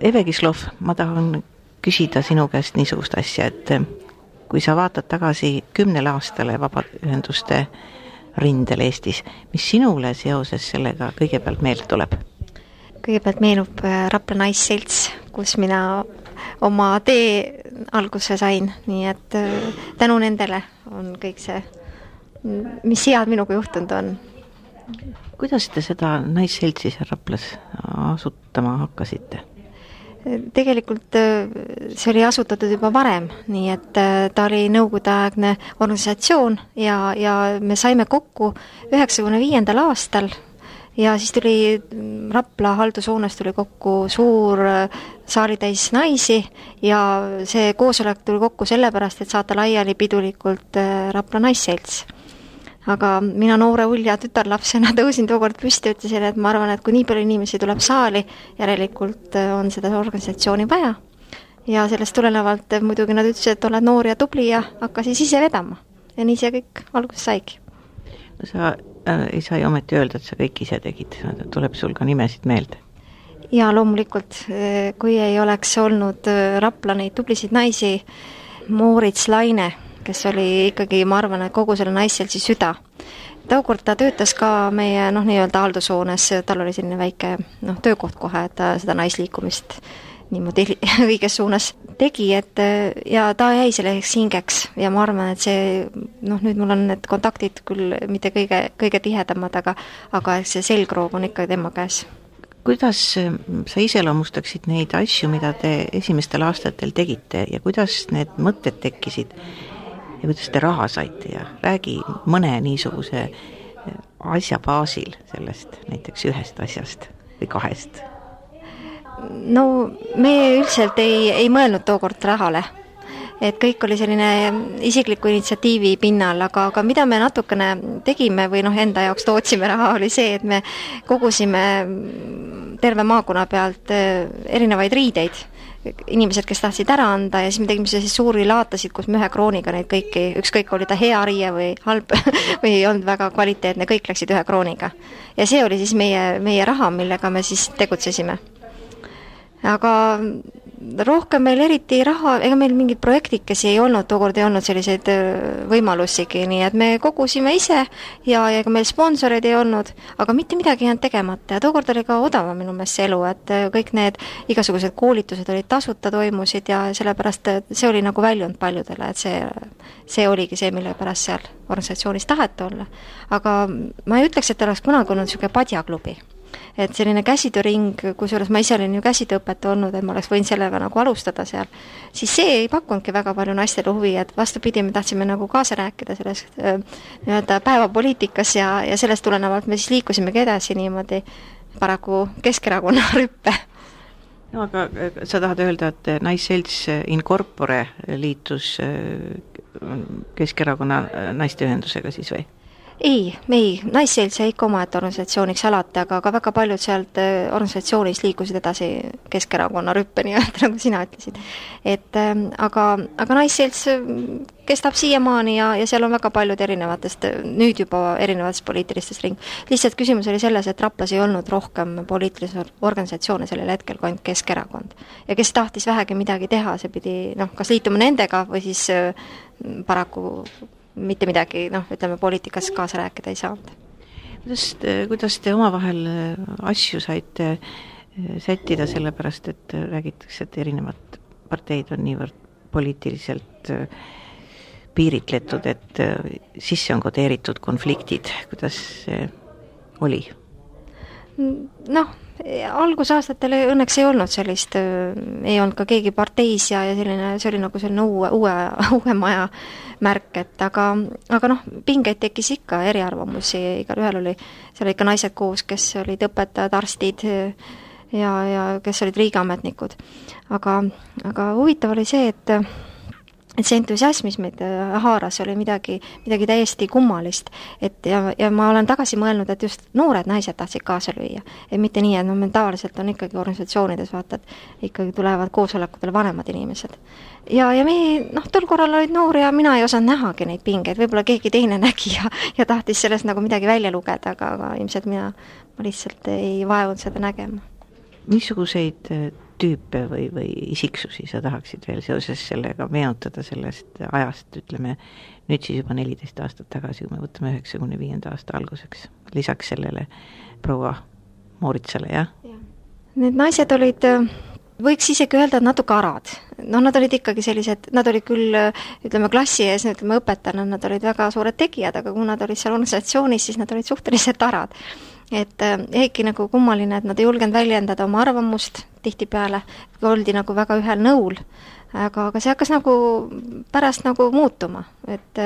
Eve Kislov, ma tahan küsida sinu käest niisugust asja, et kui sa vaatad tagasi kümnele aastale vabaühenduste rindel Eestis, mis sinule seoses sellega kõigepealt meelde tuleb? kõigepealt meenub äh, Rapla Naisselts, kus mina oma tee alguse sain, nii et äh, tänu nendele on kõik see, mis head minuga juhtunud on. kuidas te seda Naisseltsi seal Raplas asutama hakkasite? Tegelikult äh, see oli asutatud juba varem, nii et äh, ta oli nõukogudeaegne organisatsioon ja, ja me saime kokku üheksakümne viiendal aastal ja siis tuli mm, Rapla haldushoones tuli kokku suur äh, saalitäis naisi ja see koosolek tuli kokku sellepärast, et saata laiali pidulikult Rapla Naisselts aga mina noore ulja tütarlapsena tõusin tookord püsti ja ütlesin, et ma arvan, et kui nii palju inimesi tuleb saali, järelikult äh, on seda organisatsiooni vaja. ja sellest tulenevalt äh, muidugi nad ütlesid, et oled noor ja tubli ja hakka siis ise vedama. ja nii see kõik alguse saigi. no sa äh, ei saa ju ometi öelda, et sa kõik ise tegid, tuleb sul ka nimesid meelde? jaa, loomulikult, äh, kui ei oleks olnud Rapla neid tublisid naisi, Moorits Laine kes oli ikkagi, ma arvan, et kogu selle naisseltsi süda. Tookord ta töötas ka meie noh, nii-öelda haldushoones, tal oli selline väike noh, töökoht kohe, et ta seda naisliikumist niimoodi õiges suunas tegi, et ja ta jäi selleks hingeks. Ja ma arvan, et see noh, nüüd mul on need kontaktid küll mitte kõige, kõige tihedamad, aga aga see selgroog on ikka tema käes. Kuidas sa iseloomustaksid neid asju, mida te esimestel aastatel tegite ja kuidas need mõtted tekkisid ja kuidas te raha saite ja räägi mõne niisuguse äh, asja baasil sellest, näiteks ühest asjast või kahest? no me üldiselt ei, ei mõelnud tookord rahale et kõik oli selline isikliku initsiatiivi pinnal, aga, aga mida me natukene tegime või noh, enda jaoks tootsime raha, oli see, et me kogusime terve maakonna pealt äh, erinevaid riideid inimesed, kes tahtsid ära anda ja siis me tegime selliseid suuri laatasid, kus me ühe krooniga neid kõiki, ükskõik, oli ta hea riie või halb või ei olnud väga kvaliteetne, kõik läksid ühe krooniga. ja see oli siis meie, meie raha, millega me siis tegutsesime. aga rohkem meil eriti raha, ega meil mingeid projektikesi ei olnud, tookord ei olnud selliseid võimalusigi, nii et me kogusime ise ja, ja ega meil sponsoreid ei olnud, aga mitte midagi ei jäänud tegemata ja tookord oli ka odavam minu meelest see elu, et kõik need igasugused koolitused olid tasuta, toimusid ja sellepärast see oli nagu väljund paljudele, et see, see oligi see, mille pärast seal organisatsioonis taheti olla. aga ma ei ütleks, et oleks kunagi olnud niisugune padjaklubi et selline käsitööring, kusjuures ma ise olin ju käsitööõpetaja olnud, et ma oleks võinud sellega nagu alustada seal, siis see ei pakkunudki väga palju naistele huvi, et vastupidi, me tahtsime nagu kaasa rääkida selles nii-öelda päevapoliitikas ja, ja sellest tulenevalt me siis liikusimegi edasi niimoodi paraku Keskerakonna rüppe no aga sa tahad öelda, et Naisselts in corpore liitus Keskerakonna naisteühendusega siis või? Ei, ei, Naisselts jäi ikka omaette organisatsiooniks alati, aga ka väga paljud sealt äh, organisatsioonist liikusid edasi Keskerakonna rüppe nii-öelda, nagu sina ütlesid. et ähm, aga, aga Naisselts äh, kestab siiamaani ja, ja seal on väga paljud erinevatest, äh, nüüd juba erinevatest poliitilistest ring-, lihtsalt küsimus oli selles, et Raplas ei olnud rohkem poliitilisi organisatsioone sellel hetkel kui ainult Keskerakond. ja kes tahtis vähegi midagi teha, see pidi noh, kas liituma nendega või siis paraku mitte midagi noh, ütleme poliitikas kaasa rääkida ei saanud. kuidas, kuidas te omavahel äh, asju saite äh, sättida, sellepärast et äh, räägitakse, et erinevad parteid on niivõrd poliitiliselt piiritletud, et sisse on kodeeritud konfliktid, kuidas see oli? Noh, algusaastatel õnneks ei olnud sellist, ei olnud ka keegi parteis ja, ja selline, see oli nagu selline uue, uue, uue maja märk, et aga, aga noh, pingeid tekkis ikka, eriarvamusi, igalühel oli seal ikka naised koos, kes olid õpetajad, arstid ja, ja kes olid riigiametnikud. aga, aga huvitav oli see, et et see entusiasm, mis meid äh, haaras, oli midagi, midagi täiesti kummalist. et ja, ja ma olen tagasi mõelnud, et just noored naised tahtsid kaasa lüüa. et mitte nii, et noh, me tavaliselt on ikkagi organisatsioonides vaata, et ikkagi tulevad koosolekutele vanemad inimesed. ja, ja me noh, tol korral olid noori ja mina ei osanud nähagi neid pingeid, võib-olla keegi teine nägi ja, ja tahtis sellest nagu midagi välja lugeda, aga, aga ilmselt mina, ma lihtsalt ei vaevunud seda nägema. missuguseid äh, tüüpe või, või isiksusi sa tahaksid veel seoses sellega meenutada sellest ajast, ütleme, nüüd siis juba neliteist aastat tagasi, kui me võtame üheksakümne viienda aasta alguseks, lisaks sellele proua Mooritsale, jah ja.? Need naised olid võiks isegi öelda, et natuke arad. noh, nad olid ikkagi sellised, nad olid küll ütleme, klassi ees, ütleme õpetajana, nad olid väga suured tegijad, aga kui nad olid seal organisatsioonis, siis nad olid suhteliselt arad. Et ehkki nagu kummaline, et nad ei julgenud väljendada oma arvamust tihtipeale, oldi nagu väga ühel nõul, aga, aga see hakkas nagu pärast nagu muutuma, et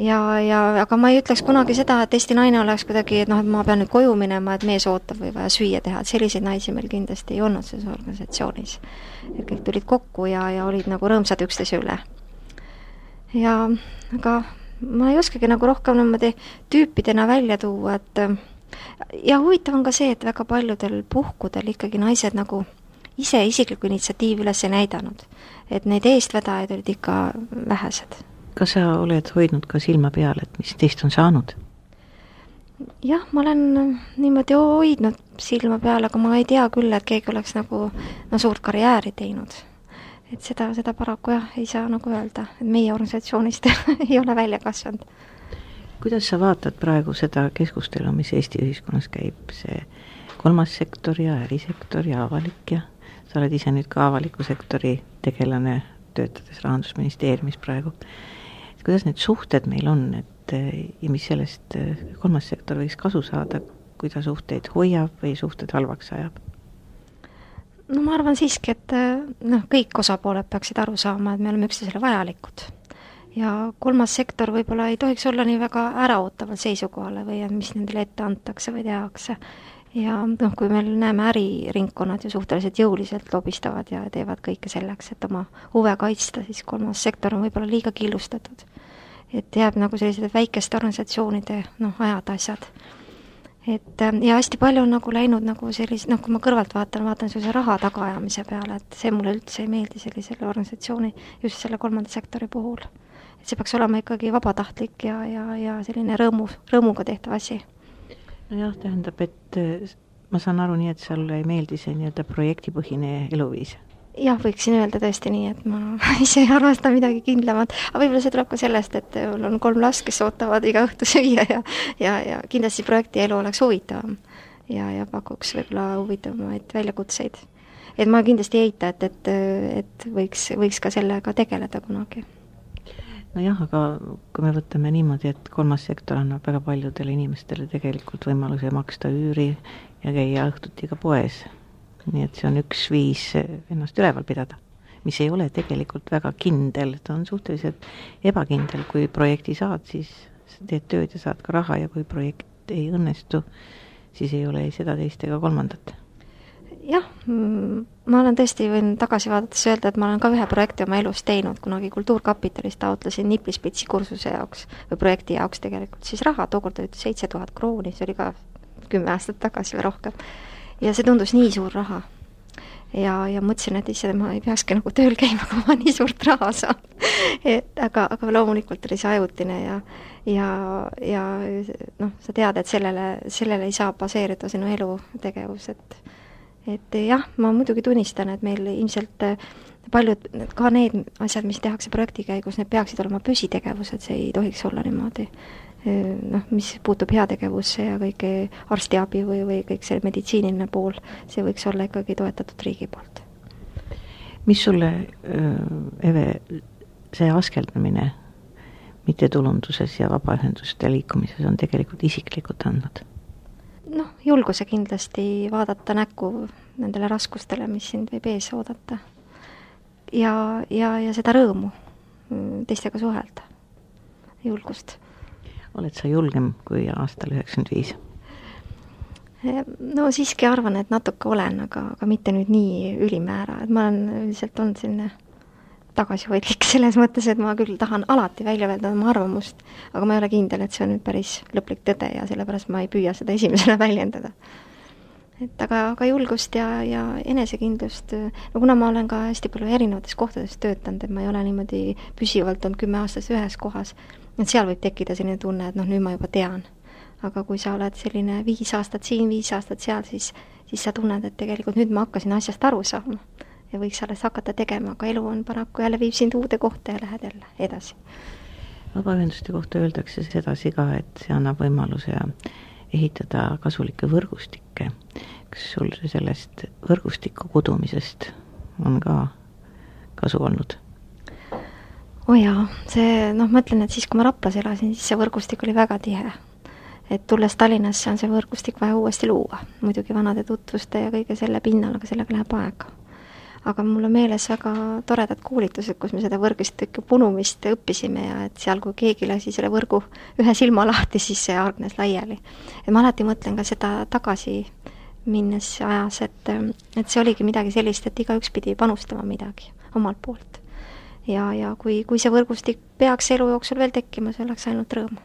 ja, ja aga ma ei ütleks kunagi seda, et Eesti naine oleks kuidagi, et noh, et ma pean nüüd koju minema, et mees ootab või vaja süüa teha, et selliseid naisi meil kindlasti ei olnud selles organisatsioonis. et kõik tulid kokku ja, ja olid nagu rõõmsad üksteise üle. ja aga ma ei oskagi nagu rohkem niimoodi tüüpidena välja tuua, et ja huvitav on ka see, et väga paljudel puhkudel ikkagi naised nagu ise isiklikku initsiatiivi üles ei näidanud. et neid eestvedajaid olid ikka vähesed kas sa oled hoidnud ka silma peal, et mis teist on saanud? jah, ma olen niimoodi hoidnud silma peal, aga ma ei tea küll, et keegi oleks nagu no suurt karjääri teinud. et seda, seda paraku jah, ei saa nagu öelda, et meie organisatsioonist ei ole välja kasvanud. Kuidas sa vaatad praegu seda keskustelu, mis Eesti ühiskonnas käib, see kolmas sektor ja ärisektor ja avalik ja sa oled ise nüüd ka avaliku sektori tegelane, töötades Rahandusministeeriumis praegu et kuidas need suhted meil on, et ja mis sellest kolmas sektor võiks kasu saada, kui ta suhteid hoiab või suhted halvaks ajab? no ma arvan siiski, et noh, kõik osapooled peaksid aru saama, et me oleme üksteisele vajalikud. Ja kolmas sektor võib-olla ei tohiks olla nii väga äraootaval seisukohale või mis nendele ette antakse või tehakse. ja noh, kui meil näeme äriringkonnad ju suhteliselt jõuliselt lobistavad ja teevad kõike selleks, et oma huve kaitsta, siis kolmas sektor on võib-olla liiga killustatud et jääb nagu sellised väikeste organisatsioonide noh, ajad, asjad. et äh, ja hästi palju on nagu läinud nagu sellise, noh, kui ma kõrvalt vaatan, vaatan sellise raha tagaajamise peale, et see mulle üldse ei meeldi sellisele organisatsiooni, just selle kolmanda sektori puhul. Et see peaks olema ikkagi vabatahtlik ja, ja, ja selline rõõmu, rõõmuga tehtav asi. nojah, tähendab, et äh, ma saan aru nii, et sulle ei meeldi see nii-öelda projektipõhine eluviis jah, võiksin öelda tõesti nii, et ma ise ei armasta midagi kindlamat, aga võib-olla see tuleb ka sellest, et mul on kolm last, kes ootavad iga õhtu süüa ja ja, ja kindlasti projekti elu oleks huvitavam ja, ja pakuks võib-olla huvitavamaid väljakutseid. et ma kindlasti ei eita, et, et, et võiks, võiks ka sellega tegeleda kunagi nojah, aga kui me võtame niimoodi, et kolmas sektor annab väga paljudele inimestele tegelikult võimaluse maksta üüri ja käia õhtuti ka poes. Nii et see on üks viis ennast üleval pidada, mis ei ole tegelikult väga kindel, ta on suhteliselt ebakindel, kui projekti saad, siis teed tööd ja saad ka raha ja kui projekt ei õnnestu, siis ei ole ei seda, teist ega kolmandat jah, mm, ma olen tõesti, võin tagasi vaadates öelda, et ma olen ka ühe projekti oma elus teinud, kunagi Kultuurkapitalist taotlesin Niplispitsi kursuse jaoks või projekti jaoks tegelikult siis raha, tookord oli seitse tuhat krooni, see oli ka kümme aastat tagasi või rohkem. Ja see tundus nii suur raha. ja, ja mõtlesin, et ise ma ei peakski nagu tööl käima, kui ma nii suurt raha saan. Et aga, aga loomulikult oli see ajutine ja ja, ja noh, sa tead, et sellele, sellele ei saa baseerida sinu elutegevus, et et jah, ma muidugi tunnistan, et meil ilmselt paljud, ka need asjad, mis tehakse projekti käigus, need peaksid olema püsitegevused, see ei tohiks olla niimoodi noh, mis puutub heategevusse ja kõike arstiabi või, või kõik see meditsiiniline pool, see võiks olla ikkagi toetatud riigi poolt. mis sulle, Eve, see askeldamine mittetulunduses ja vabaühenduste liikumises on tegelikult isiklikult andnud? Noh, julguse kindlasti vaadata näkku nendele raskustele, mis sind võib ees oodata. ja, ja, ja seda rõõmu mm, teistega suhelda, julgust oled sa julgem kui aastal üheksakümmend viis? no siiski arvan, et natuke olen, aga, aga mitte nüüd nii ülimäära, et ma olen üldiselt olnud selline tagasihoidlik selles mõttes, et ma küll tahan alati välja öelda oma arvamust, aga ma ei ole kindel, et see on nüüd päris lõplik tõde ja sellepärast ma ei püüa seda esimesena väljendada. et aga, aga julgust ja, ja enesekindlust, no kuna ma olen ka hästi palju erinevates kohtades töötanud, et ma ei ole niimoodi püsivalt olnud kümme aastat ühes kohas, et seal võib tekkida selline tunne, et noh, nüüd ma juba tean. aga kui sa oled selline viis aastat siin, viis aastat seal, siis, siis sa tunned, et tegelikult nüüd ma hakkasin asjast aru saama ja võiks alles hakata tegema, aga elu on paraku jälle viib sind uude kohta ja lähed jälle edasi. vabaühenduste kohta öeldakse sedasi ka, et see annab võimaluse ehitada kasulikke võrgustikke. kas sul sellest võrgustiku kudumisest on ka kasu olnud? oo oh jaa, see noh, ma ütlen, et siis, kui ma Raplas elasin, siis see võrgustik oli väga tihe. et tulles Tallinnasse on see võrgustik vaja uuesti luua, muidugi vanade tutvuste ja kõige selle pinnal, aga sellega läheb aega aga mul on meeles väga toredad koolitused, kus me seda võrgustiku punumist õppisime ja et seal, kui keegi lasi selle võrgu ühe silma lahti, siis see hargnes laiali. et ma alati mõtlen ka seda tagasi minnes ajas, et, et see oligi midagi sellist, et igaüks pidi panustama midagi omalt poolt. ja, ja kui, kui see võrgustik peaks elu jooksul veel tekkima, see oleks ainult rõõm